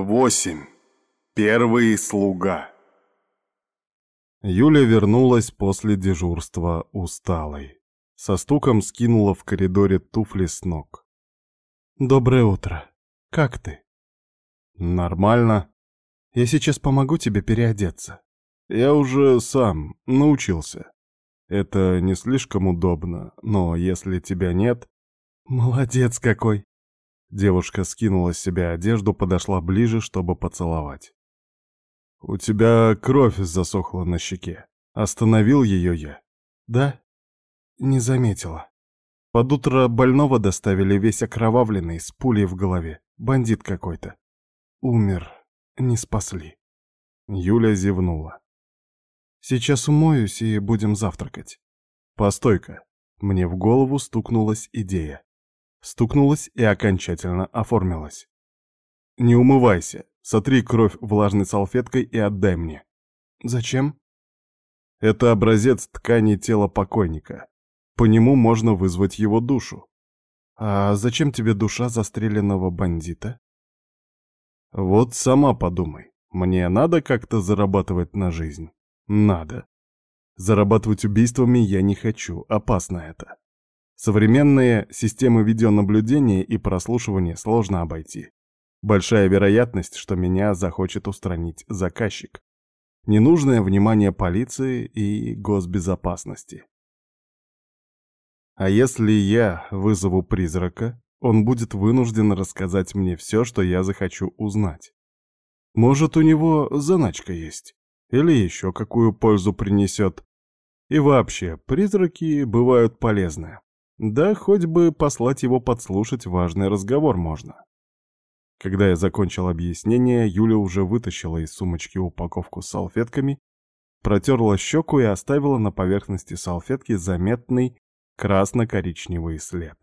Восемь. Первый слуга. Юля вернулась после дежурства усталой. Со стуком скинула в коридоре туфли с ног. «Доброе утро. Как ты?» «Нормально. Я сейчас помогу тебе переодеться. Я уже сам научился. Это не слишком удобно, но если тебя нет...» «Молодец какой!» Девушка скинула с себя одежду, подошла ближе, чтобы поцеловать. «У тебя кровь засохла на щеке. Остановил ее я». «Да?» «Не заметила. Под утро больного доставили весь окровавленный, с пулей в голове. Бандит какой-то. Умер. Не спасли». Юля зевнула. «Сейчас умоюсь и будем завтракать». «Постой-ка». Мне в голову стукнулась идея стукнулась и окончательно оформилась. «Не умывайся, сотри кровь влажной салфеткой и отдай мне». «Зачем?» «Это образец ткани тела покойника. По нему можно вызвать его душу». «А зачем тебе душа застреленного бандита?» «Вот сама подумай. Мне надо как-то зарабатывать на жизнь?» «Надо. Зарабатывать убийствами я не хочу, опасно это. Современные системы видеонаблюдения и прослушивания сложно обойти. Большая вероятность, что меня захочет устранить заказчик. Ненужное внимание полиции и госбезопасности. А если я вызову призрака, он будет вынужден рассказать мне все, что я захочу узнать. Может, у него заначка есть, или еще какую пользу принесет. И вообще, призраки бывают полезны. Да хоть бы послать его подслушать важный разговор можно. Когда я закончил объяснение, Юля уже вытащила из сумочки упаковку с салфетками, протерла щеку и оставила на поверхности салфетки заметный красно-коричневый след.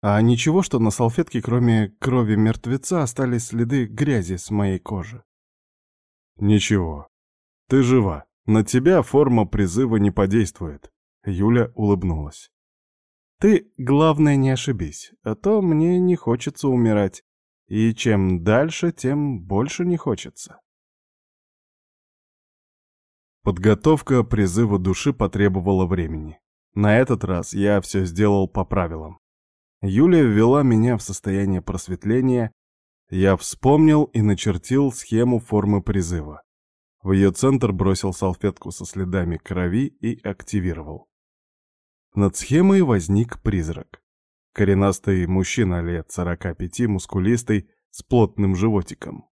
А ничего, что на салфетке, кроме крови мертвеца, остались следы грязи с моей кожи? Ничего. Ты жива. На тебя форма призыва не подействует. Юля улыбнулась. Ты, главное, не ошибись, а то мне не хочется умирать. И чем дальше, тем больше не хочется. Подготовка призыва души потребовала времени. На этот раз я все сделал по правилам. Юлия ввела меня в состояние просветления, я вспомнил и начертил схему формы призыва. В ее центр бросил салфетку со следами крови и активировал. Над схемой возник призрак. Коренастый мужчина лет 45, мускулистый, с плотным животиком.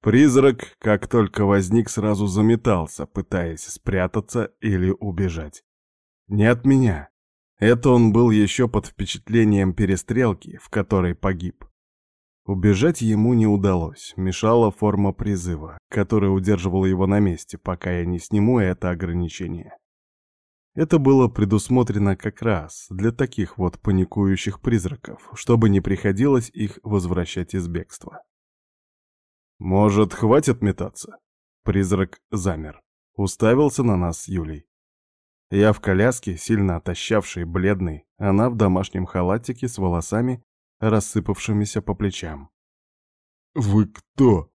Призрак, как только возник, сразу заметался, пытаясь спрятаться или убежать. Не от меня. Это он был еще под впечатлением перестрелки, в которой погиб. Убежать ему не удалось, мешала форма призыва, которая удерживала его на месте, пока я не сниму это ограничение. Это было предусмотрено как раз для таких вот паникующих призраков, чтобы не приходилось их возвращать из бегства. «Может, хватит метаться?» Призрак замер, уставился на нас с Юлей. Я в коляске, сильно отощавший, бледный, она в домашнем халатике с волосами, рассыпавшимися по плечам. «Вы кто?»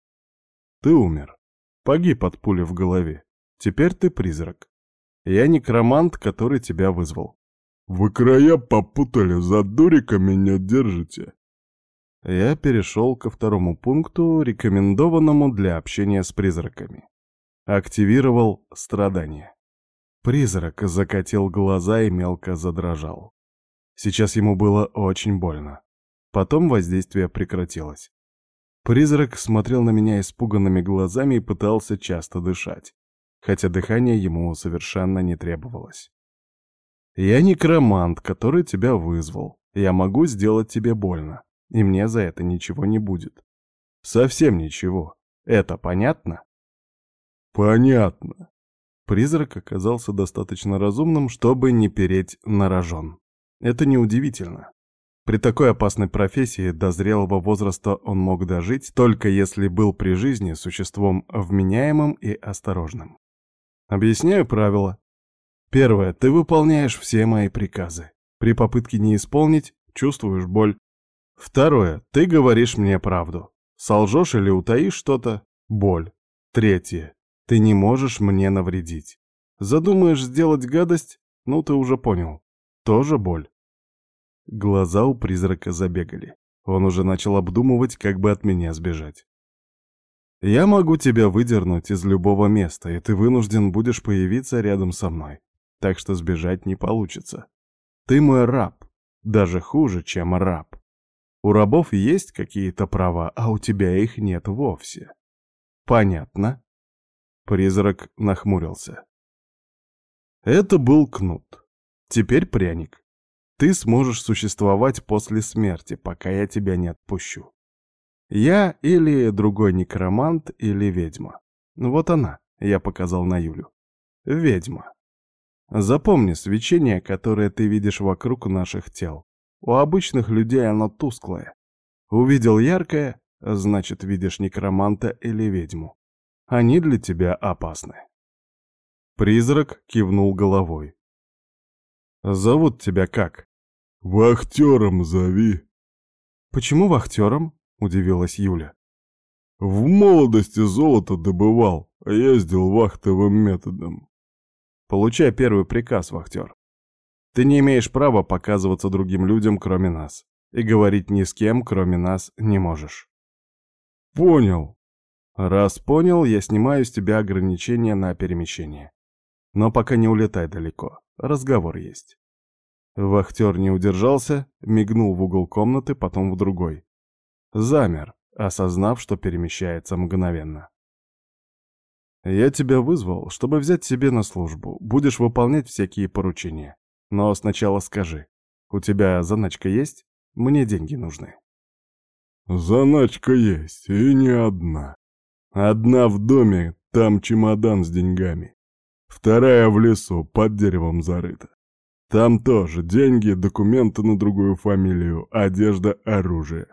«Ты умер. Погиб от пули в голове. Теперь ты призрак. Я некромант, который тебя вызвал. Вы края попутали, за дурика меня держите. Я перешел ко второму пункту, рекомендованному для общения с призраками. Активировал страдание. Призрак закатил глаза и мелко задрожал. Сейчас ему было очень больно. Потом воздействие прекратилось. Призрак смотрел на меня испуганными глазами и пытался часто дышать хотя дыхание ему совершенно не требовалось. «Я некромант, который тебя вызвал. Я могу сделать тебе больно, и мне за это ничего не будет. Совсем ничего. Это понятно?» «Понятно». Призрак оказался достаточно разумным, чтобы не переть на рожон. Это неудивительно. При такой опасной профессии до зрелого возраста он мог дожить, только если был при жизни существом вменяемым и осторожным. Объясняю правила. Первое. Ты выполняешь все мои приказы. При попытке не исполнить, чувствуешь боль. Второе. Ты говоришь мне правду. Солжешь или утаишь что-то — боль. Третье. Ты не можешь мне навредить. Задумаешь сделать гадость? Ну, ты уже понял. Тоже боль. Глаза у призрака забегали. Он уже начал обдумывать, как бы от меня сбежать. Я могу тебя выдернуть из любого места, и ты вынужден будешь появиться рядом со мной. Так что сбежать не получится. Ты мой раб, даже хуже, чем раб. У рабов есть какие-то права, а у тебя их нет вовсе. Понятно? Призрак нахмурился. Это был кнут. Теперь пряник. Ты сможешь существовать после смерти, пока я тебя не отпущу. Я или другой некромант, или ведьма. Вот она, я показал на Юлю. Ведьма. Запомни свечение, которое ты видишь вокруг наших тел. У обычных людей оно тусклое. Увидел яркое, значит, видишь некроманта или ведьму. Они для тебя опасны. Призрак кивнул головой. «Зовут тебя как?» «Вахтером зови». «Почему вахтером?» — удивилась Юля. «В молодости золото добывал, а ездил вахтовым методом». «Получай первый приказ, вахтер. Ты не имеешь права показываться другим людям, кроме нас, и говорить ни с кем, кроме нас, не можешь». «Понял». «Раз понял, я снимаю с тебя ограничения на перемещение. Но пока не улетай далеко, разговор есть». Вахтер не удержался, мигнул в угол комнаты, потом в другой. Замер, осознав, что перемещается мгновенно. «Я тебя вызвал, чтобы взять себе на службу. Будешь выполнять всякие поручения. Но сначала скажи, у тебя заначка есть? Мне деньги нужны». «Заначка есть, и не одна. Одна в доме, там чемодан с деньгами. Вторая в лесу, под деревом зарыта. Там тоже деньги, документы на другую фамилию, одежда, оружие.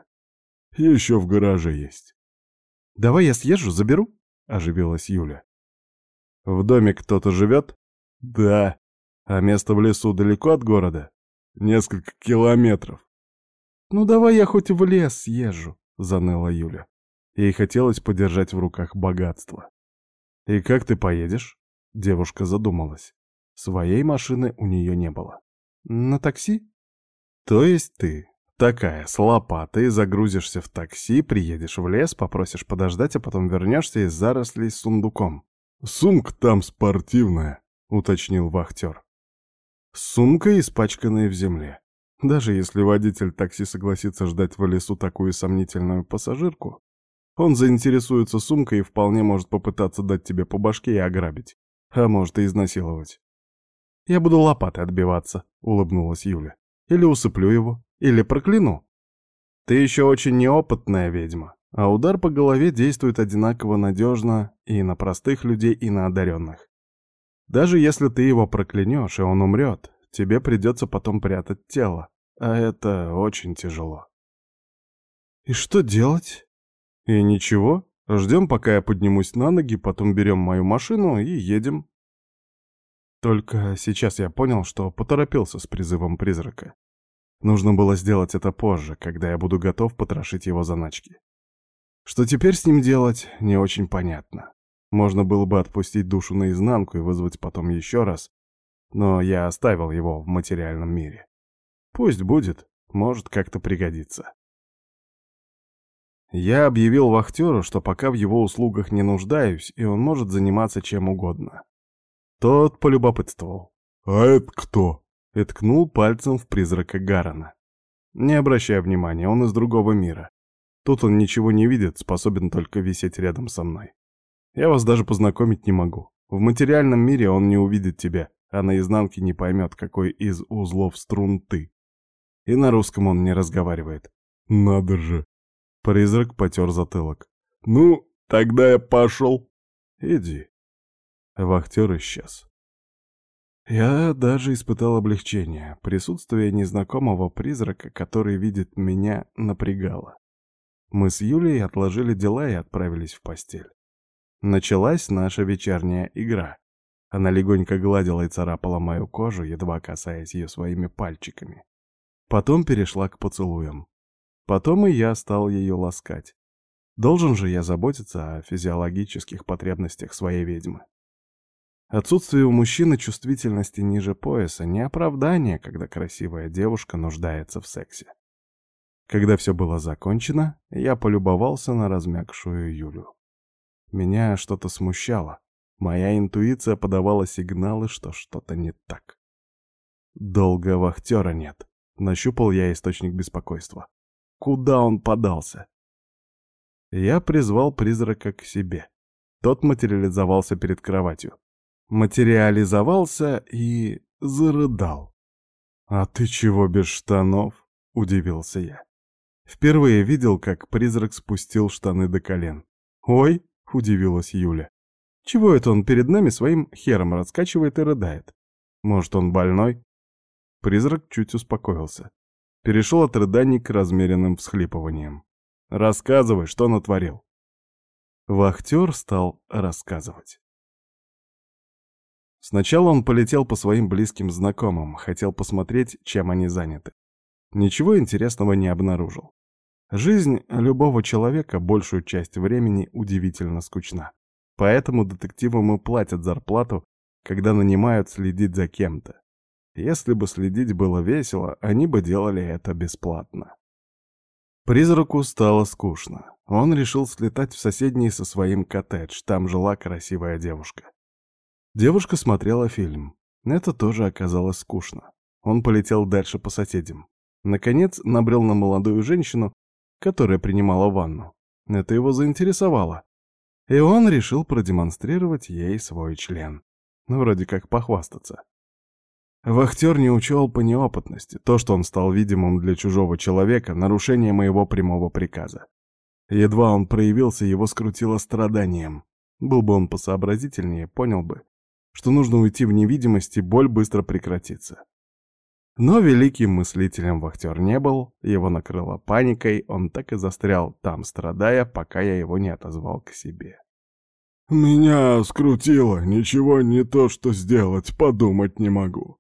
Еще в гараже есть. «Давай я съезжу, заберу?» — оживилась Юля. «В доме кто-то живет?» «Да. А место в лесу далеко от города?» «Несколько километров». «Ну давай я хоть в лес съезжу», — заныла Юля. Ей хотелось подержать в руках богатство. «И как ты поедешь?» — девушка задумалась. Своей машины у нее не было. «На такси?» «То есть ты Такая, с лопатой, загрузишься в такси, приедешь в лес, попросишь подождать, а потом вернешься из зарослей с сундуком. «Сумка там спортивная», — уточнил вахтер. Сумка, испачканная в земле. Даже если водитель такси согласится ждать в лесу такую сомнительную пассажирку, он заинтересуется сумкой и вполне может попытаться дать тебе по башке и ограбить, а может и изнасиловать. «Я буду лопатой отбиваться», — улыбнулась Юля. «Или усыплю его, или прокляну. Ты еще очень неопытная ведьма, а удар по голове действует одинаково надежно и на простых людей, и на одаренных. Даже если ты его проклянешь, и он умрет, тебе придется потом прятать тело, а это очень тяжело. И что делать? И ничего, ждем, пока я поднимусь на ноги, потом берем мою машину и едем. Только сейчас я понял, что поторопился с призывом призрака. Нужно было сделать это позже, когда я буду готов потрошить его заначки. Что теперь с ним делать, не очень понятно. Можно было бы отпустить душу наизнанку и вызвать потом еще раз, но я оставил его в материальном мире. Пусть будет, может как-то пригодится. Я объявил вахтеру, что пока в его услугах не нуждаюсь, и он может заниматься чем угодно. Тот полюбопытствовал. «А это кто?» И ткнул пальцем в призрака Гарана. Не обращай внимания, он из другого мира. Тут он ничего не видит, способен только висеть рядом со мной. Я вас даже познакомить не могу. В материальном мире он не увидит тебя, а на изнанке не поймет, какой из узлов струн ты. И на русском он не разговаривает. Надо же. Призрак потер затылок. Ну, тогда я пошел. Иди. Вахтер исчез. Я даже испытал облегчение. Присутствие незнакомого призрака, который видит меня, напрягало. Мы с Юлей отложили дела и отправились в постель. Началась наша вечерняя игра. Она легонько гладила и царапала мою кожу, едва касаясь ее своими пальчиками. Потом перешла к поцелуям. Потом и я стал ее ласкать. Должен же я заботиться о физиологических потребностях своей ведьмы. Отсутствие у мужчины чувствительности ниже пояса не оправдание, когда красивая девушка нуждается в сексе. Когда все было закончено, я полюбовался на размягшую Юлю. Меня что-то смущало. Моя интуиция подавала сигналы, что что-то не так. Долго вахтера нет. Нащупал я источник беспокойства. Куда он подался? Я призвал призрака к себе. Тот материализовался перед кроватью. Материализовался и зарыдал. «А ты чего без штанов?» — удивился я. Впервые видел, как призрак спустил штаны до колен. «Ой!» — удивилась Юля. «Чего это он перед нами своим хером раскачивает и рыдает? Может, он больной?» Призрак чуть успокоился. Перешел от рыданий к размеренным всхлипываниям. «Рассказывай, что натворил». Вахтер стал рассказывать. Сначала он полетел по своим близким знакомым, хотел посмотреть, чем они заняты. Ничего интересного не обнаружил. Жизнь любого человека большую часть времени удивительно скучна. Поэтому детективам и платят зарплату, когда нанимают следить за кем-то. Если бы следить было весело, они бы делали это бесплатно. Призраку стало скучно. Он решил слетать в соседний со своим коттедж, там жила красивая девушка. Девушка смотрела фильм. Это тоже оказалось скучно. Он полетел дальше по соседям. Наконец набрел на молодую женщину, которая принимала ванну. Это его заинтересовало. И он решил продемонстрировать ей свой член. Ну, вроде как похвастаться. Вахтер не учел по неопытности. То, что он стал видимым для чужого человека, нарушение моего прямого приказа. Едва он проявился, его скрутило страданием. Был бы он посообразительнее, понял бы, что нужно уйти в невидимость, и боль быстро прекратится. Но великим мыслителем вахтер не был, его накрыло паникой, он так и застрял там, страдая, пока я его не отозвал к себе. «Меня скрутило, ничего не то что сделать, подумать не могу.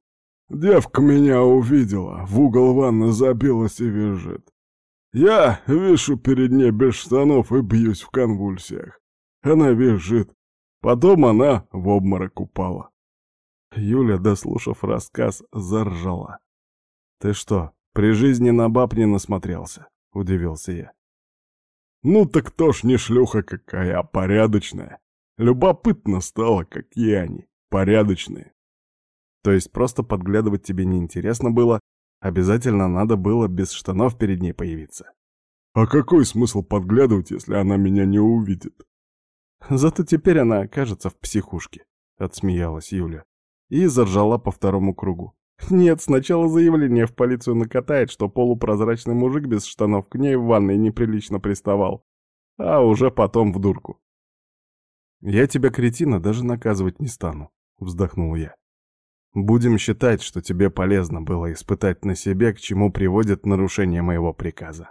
Девка меня увидела, в угол ванны забилась и визжит. Я вишу перед ней без штанов и бьюсь в конвульсиях. Она визжит. Потом она в обморок упала. Юля, дослушав рассказ, заржала. «Ты что, при жизни на баб не насмотрелся?» — удивился я. «Ну так то ж не шлюха какая, а порядочная. Любопытно стало, какие они, порядочные». То есть просто подглядывать тебе неинтересно было, обязательно надо было без штанов перед ней появиться. «А какой смысл подглядывать, если она меня не увидит?» «Зато теперь она окажется в психушке», — отсмеялась Юля и заржала по второму кругу. Нет, сначала заявление в полицию накатает, что полупрозрачный мужик без штанов к ней в ванной неприлично приставал, а уже потом в дурку. «Я тебя, кретина, даже наказывать не стану», — вздохнул я. «Будем считать, что тебе полезно было испытать на себе, к чему приводит нарушение моего приказа.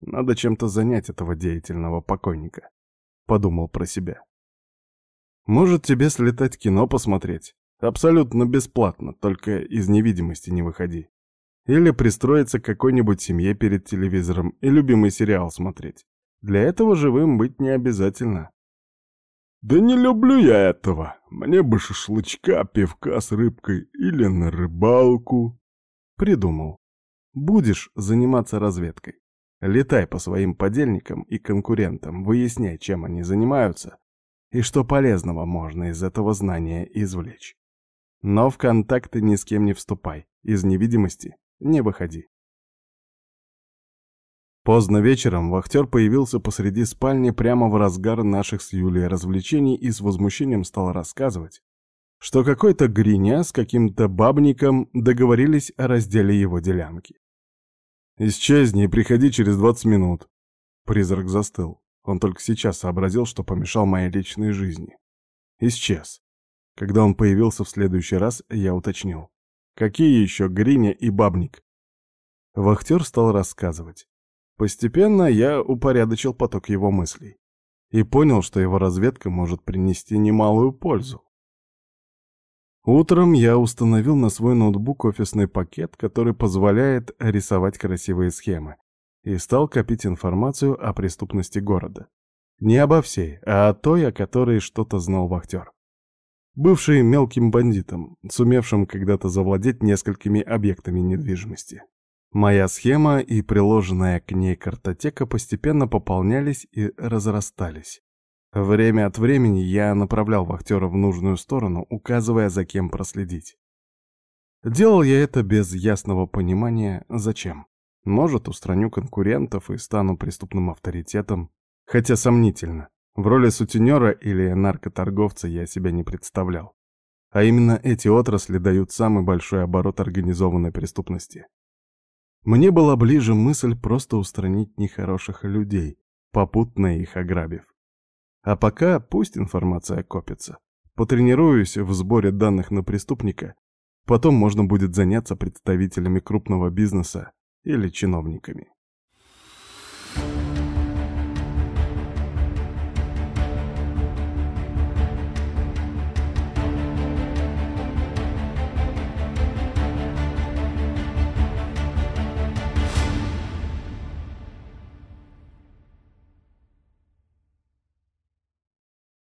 Надо чем-то занять этого деятельного покойника», — подумал про себя. «Может, тебе слетать кино посмотреть? Абсолютно бесплатно, только из невидимости не выходи. Или пристроиться к какой-нибудь семье перед телевизором и любимый сериал смотреть. Для этого живым быть не обязательно. «Да не люблю я этого. Мне бы шашлычка, пивка с рыбкой или на рыбалку». Придумал. Будешь заниматься разведкой. Летай по своим подельникам и конкурентам, выясняй, чем они занимаются и что полезного можно из этого знания извлечь. Но в контакты ни с кем не вступай, из невидимости не выходи. Поздно вечером вахтер появился посреди спальни прямо в разгар наших с Юлей развлечений и с возмущением стал рассказывать, что какой-то гриня с каким-то бабником договорились о разделе его делянки. «Исчезни и приходи через двадцать минут». Призрак застыл. Он только сейчас сообразил, что помешал моей личной жизни. Исчез. Когда он появился в следующий раз, я уточнил. Какие еще Гриня и Бабник? Вахтер стал рассказывать. Постепенно я упорядочил поток его мыслей и понял, что его разведка может принести немалую пользу. Утром я установил на свой ноутбук офисный пакет, который позволяет рисовать красивые схемы. и стал копить информацию о преступности города. Не обо всей, а о той, о которой что-то знал вахтер. Бывший мелким бандитом, сумевшим когда-то завладеть несколькими объектами недвижимости. Моя схема и приложенная к ней картотека постепенно пополнялись и разрастались. Время от времени я направлял вахтера в нужную сторону, указывая, за кем проследить. Делал я это без ясного понимания, зачем. Может, устраню конкурентов и стану преступным авторитетом, хотя сомнительно. В роли сутенера или наркоторговца я себя не представлял. А именно эти отрасли дают самый большой оборот организованной преступности. Мне была ближе мысль просто устранить нехороших людей, попутно их ограбив. А пока пусть информация копится. Потренируюсь в сборе данных на преступника, потом можно будет заняться представителями крупного бизнеса или чиновниками.